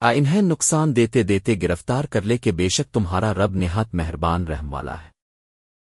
آ، انہیں نقصان دیتے دیتے گرفتار کر لے کہ بے شک تمہارا رب نہات مہربان رحم والا ہے۔